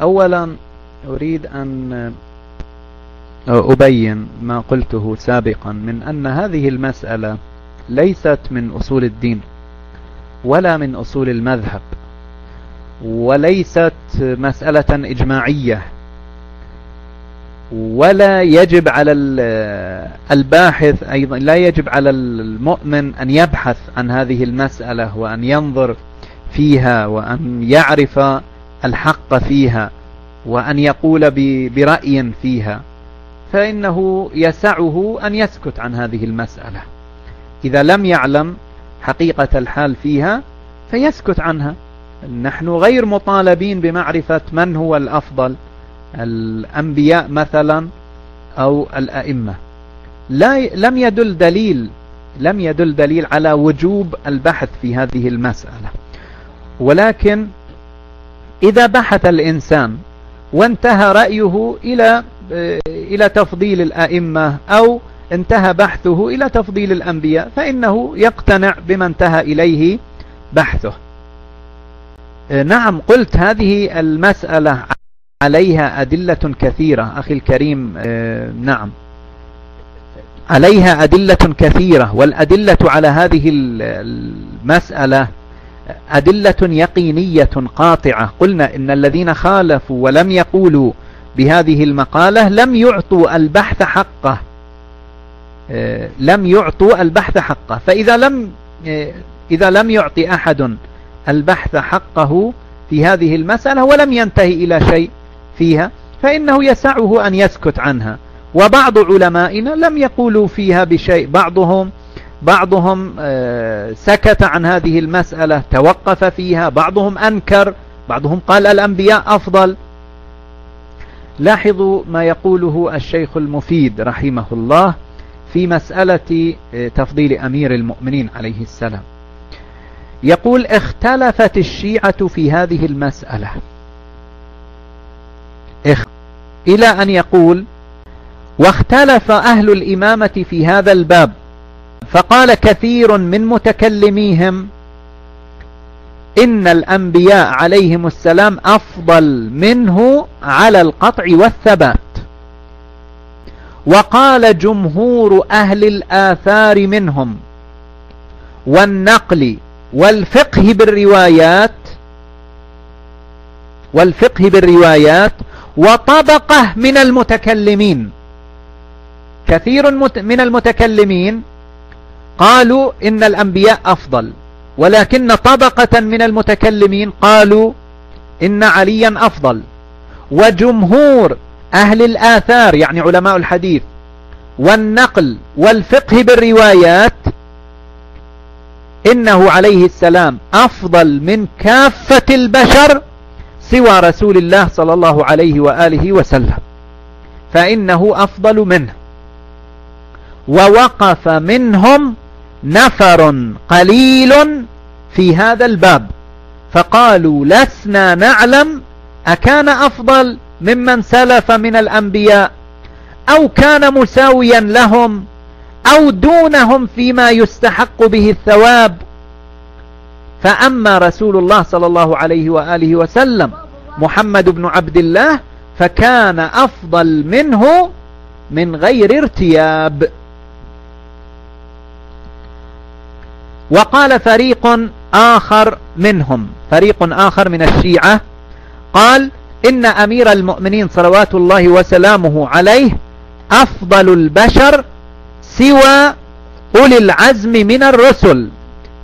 أولا أريد أن أبين ما قلته سابقا من أن هذه المسألة ليست من أصول الدين ولا من أصول المذهب وليست مسألة إجماعية ولا يجب على الباحث أيضا لا يجب على المؤمن أن يبحث عن هذه المسألة وأن ينظر فيها وأن يعرف الحق فيها وأن يقول برأي فيها فإنه يسعه أن يسكت عن هذه المسألة. إذا لم يعلم حقيقة الحال فيها فيسكت عنها. نحن غير مطالبين بمعرفة من هو الأفضل الأنبياء مثلا أو الأئمة. لا لم يدل دليل لم يدل دليل على وجوب البحث في هذه المسألة. ولكن إذا بحث الإنسان وانتهى رأيه إلى إلى تفضيل الأئمة أو انتهى بحثه إلى تفضيل الأنبياء فإنه يقتنع بما انتهى إليه بحثه. نعم قلت هذه المسألة عليها أدلة كثيرة أخي الكريم. نعم. عليها أدلة كثيرة والأدلة على هذه المسألة أدلة يقينية قاطعة. قلنا إن الذين خالفوا ولم يقولوا بهذه المقالة لم يعطوا البحث حقه. آه، لم يعطوا البحث حقه. فإذا لم آه، إذا لم يعطي أحد البحث حقه في هذه المسألة ولم ينتهي إلى شيء فيها فإنه يسعه أن يسكت عنها. وبعض علمائنا لم يقولوا فيها بشيء. بعضهم بعضهم آه، سكت عن هذه المسألة توقف فيها بعضهم أنكر بعضهم قال الأنبياء أفضل. لاحظوا ما يقوله الشيخ المفيد رحمه الله في مسألة آه، تفضيل أمير المؤمنين عليه السلام. يقول اختلفت الشيعة في هذه المسألة. إلى أن يقول واختلف أهل الإمامة في هذا الباب. فقال كثير من متكلميهم إن الأنبياء عليهم السلام أفضل منه على القطع والثبات. وقال جمهور أهل الآثار منهم والنقل والفقه بالروايات والفقه بالروايات وطبقة من المتكلمين. كثير من المتكلمين قالوا إن الأنبياء أفضل ولكن طبقة من المتكلمين قالوا إن عليا أفضل. وجمهور أهل الآثار يعني علماء الحديث والنقل والفقه بالروايات إنه عليه السلام أفضل من كافة البشر سوى رسول الله صلى الله عليه وآله وسلم. فإنه أفضل منه. ووقف منهم نفر قليل في هذا الباب. فقالوا لسنا نعلم أكان أفضل ممن سلف من الأنبياء أو كان مساويا لهم أو دونهم فيما يستحق به الثواب. فأما رسول الله صلى الله عليه وآله وسلم محمد بن عبد الله فكان أفضل منه من غير ارتياب. وقال فريق آخر منهم. فريق آخر من الشيعة قال إن أمير المؤمنين صلوات الله وسلامه عليه أفضل البشر سوى أولي العزم من الرسل.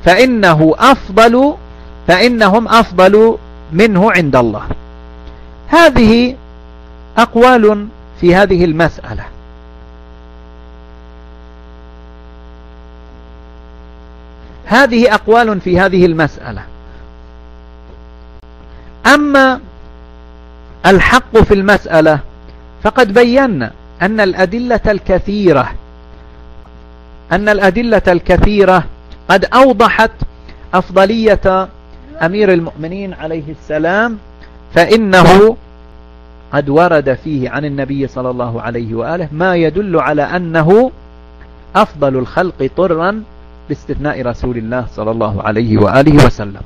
فإنه أفضل فإنهم أفضل منه عند الله. هذه أقوال في هذه المسألة. هذه أقوال في هذه المسألة. أما الحق في المسألة فقد بينا أن الأدلة الكثيرة أن الأدلة الكثيرة قد أوضحت أفضلية أمير المؤمنين عليه السلام فإنه قد ورد فيه عن النبي صلى الله عليه وآله ما يدل على أنه أفضل الخلق طرا باستثناء رسول الله صلى الله عليه وآله وسلم.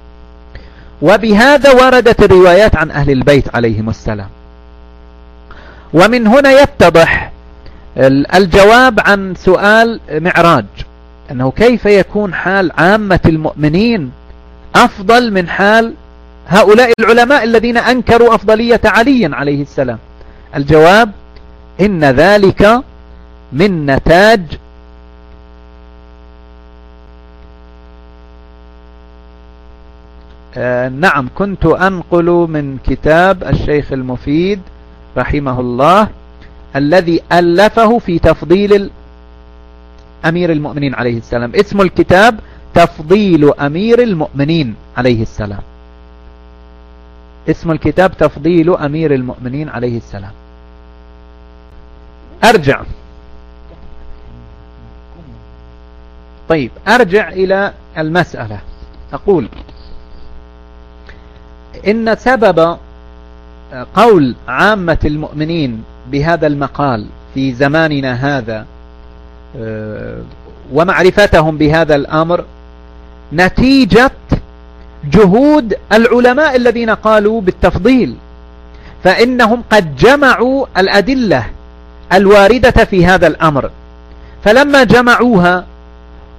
وبهذا وردت الروايات عن أهل البيت عليهم السلام. ومن هنا يتضح الجواب عن سؤال معراج أنه كيف يكون حال عامة المؤمنين أفضل من حال هؤلاء العلماء الذين أنكروا أفضلية علي عليه السلام؟ الجواب إن ذلك من نتاج آه نعم كنت أنقل من كتاب الشيخ المفيد رحمه الله الذي ألفه في تفضيل أمير المؤمنين عليه السلام. اسم الكتاب تفضيل أمير المؤمنين عليه السلام. اسم الكتاب تفضيل أمير المؤمنين عليه السلام. أرجع. طيب أرجع إلى المسألة. أقول إن سبب قول عامة المؤمنين بهذا المقال في زماننا هذا آه، ومعرفتهم بهذا الأمر نتيجة جهود العلماء الذين قالوا بالتفضيل فإنهم قد جمعوا الأدلة الواردة في هذا الأمر. فلما جمعوها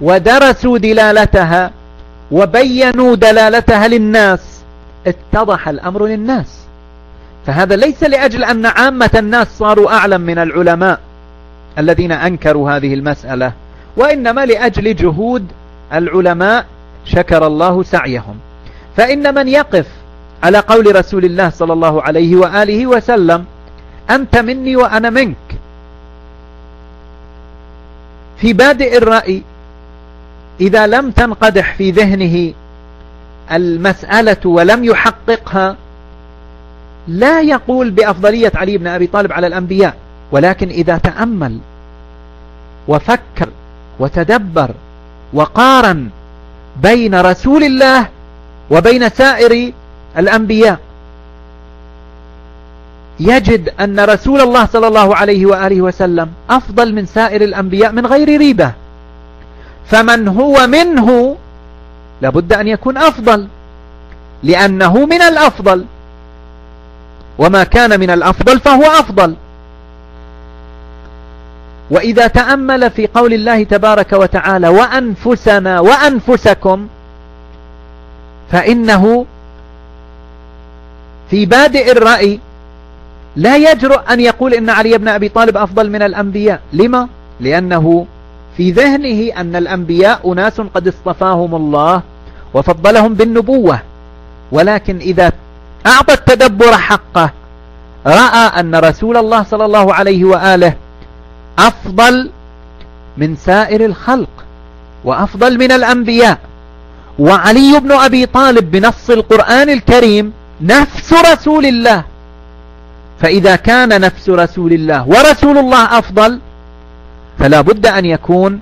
ودرسوا دلالتها وبينوا دلالتها للناس اتضح الأمر للناس. فهذا ليس لأجل أن عامة الناس صاروا أعلم من العلماء الذين أنكروا هذه المسألة وإنما لأجل جهود العلماء شكر الله سعيهم. فإن من يقف على قول رسول الله صلى الله عليه وآله وسلم أنت مني وأنا منك. في بادئ الرأي إذا لم تنقدح في ذهنه المسألة ولم يحققها لا يقول بأفضلية علي بن أبي طالب على الأنبياء ولكن إذا تأمل وفكر وتدبر وقارن بين رسول الله وبين سائر الأنبياء يجد أن رسول الله صلى الله عليه وآله وسلم أفضل من سائر الأنبياء من غير ريبة. فمن هو منه لابد أن يكون أفضل لأنه من الأفضل. وما كان من الأفضل فهو أفضل. وإذا تأمل في قول الله تبارك وتعالى وأنفسنا وأنفسكم فإنه في بادئ الرأي لا يجرؤ أن يقول إن علي بن أبي طالب أفضل من الأنبياء. لما؟ لأنه في ذهنه أن الأنبياء أناس قد اصطفاهم الله وفضلهم بالنبوة ولكن إذا أعطى التدبر حقه رأى أن رسول الله صلى الله عليه وآله أفضل من سائر الخلق وأفضل من الأنبياء وعلي بن أبي طالب بنص القرآن الكريم نفس رسول الله فإذا كان نفس رسول الله ورسول الله أفضل فلا بد أن يكون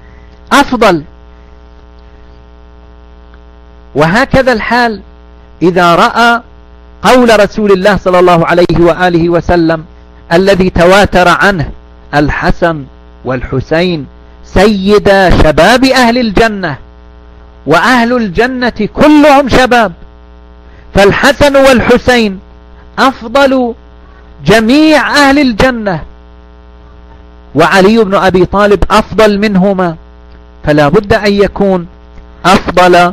أفضل. وهكذا الحال إذا رأى قول رسول الله صلى الله عليه وآله وسلم الذي تواتر عنه الحسن والحسين سيدا شباب أهل الجنة وأهل الجنة كلهم شباب فالحسن والحسين أفضل جميع أهل الجنة. وعلي بن أبي طالب أفضل منهما فلا بد أن يكون أفضل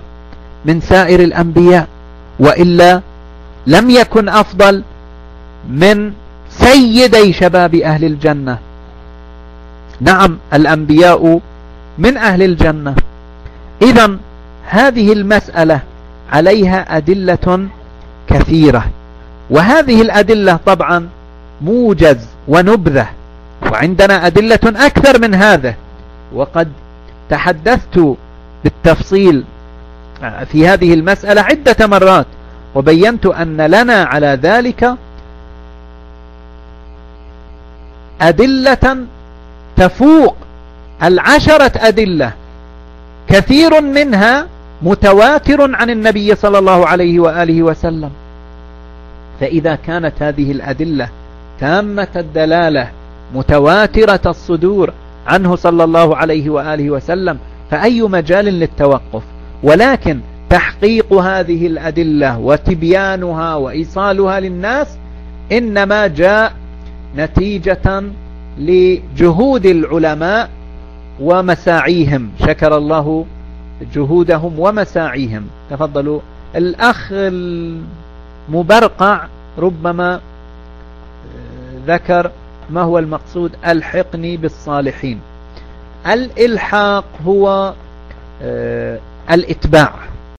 من سائر الأنبياء وإلا لم يكن أفضل من سيدي شباب أهل الجنة. نعم الأنبياء من أهل الجنة. إذا هذه المسألة عليها أدلة كثيرة وهذه الأدلة طبعا موجز ونبذة. وعندنا أدلة أكثر من هذا. وقد تحدثت بالتفصيل في هذه المسألة عدة مرات وبينت أن لنا على ذلك أدلة تفوق العشرة أدلة. كثير منها متواتر عن النبي صلى الله عليه وآله وسلم. فإذا كانت هذه الأدلة تامة الدلالة متواترة الصدور عنه صلى الله عليه وآله وسلم فأي مجال للتوقف؟ ولكن تحقيق هذه الأدلة وتبيانها وإيصالها للناس إنما جاء نتيجة لجهود العلماء ومساعيهم. شكر الله جهودهم ومساعيهم. تفضلوا. الأخ المبرقع ربما ذكر ما هو المقصود؟ ألحقني بالصالحين. الإلحاق هو آه، الإتباع.